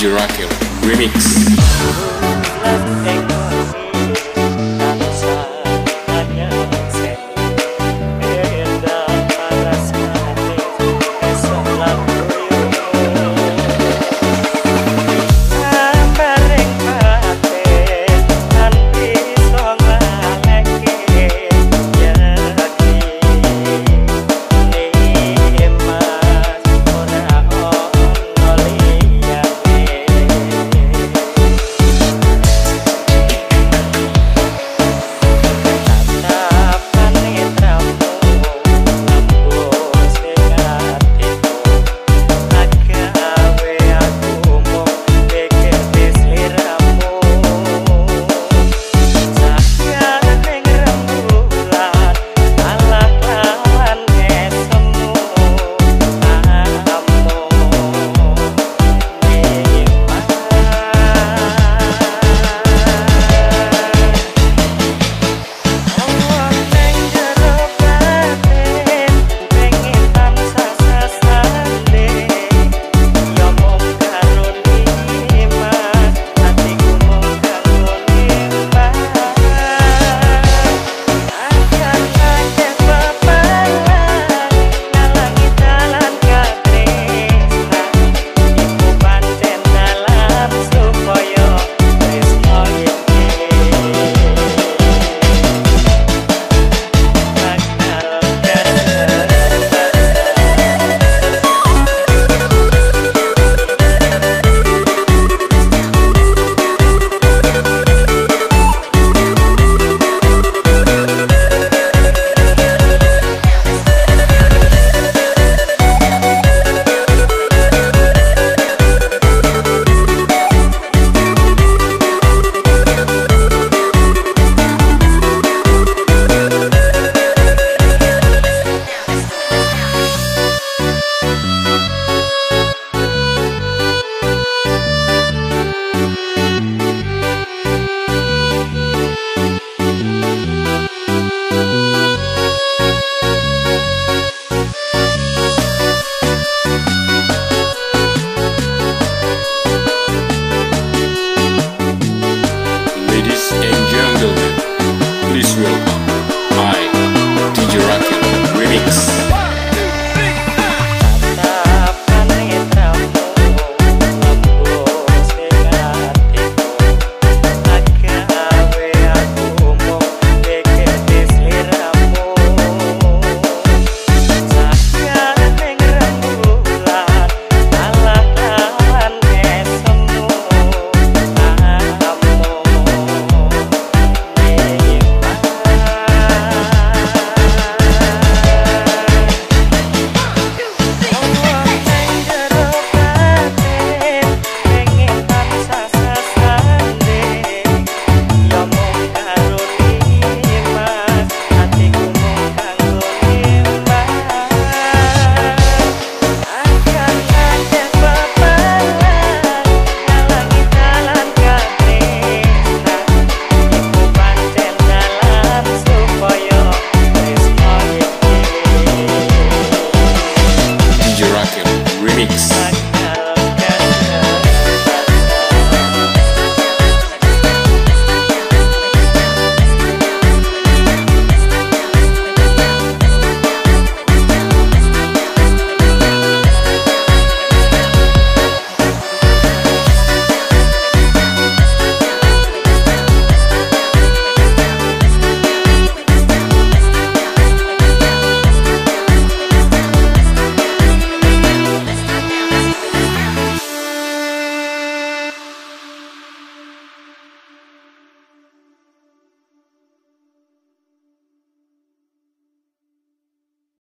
DJ Raquel Remix.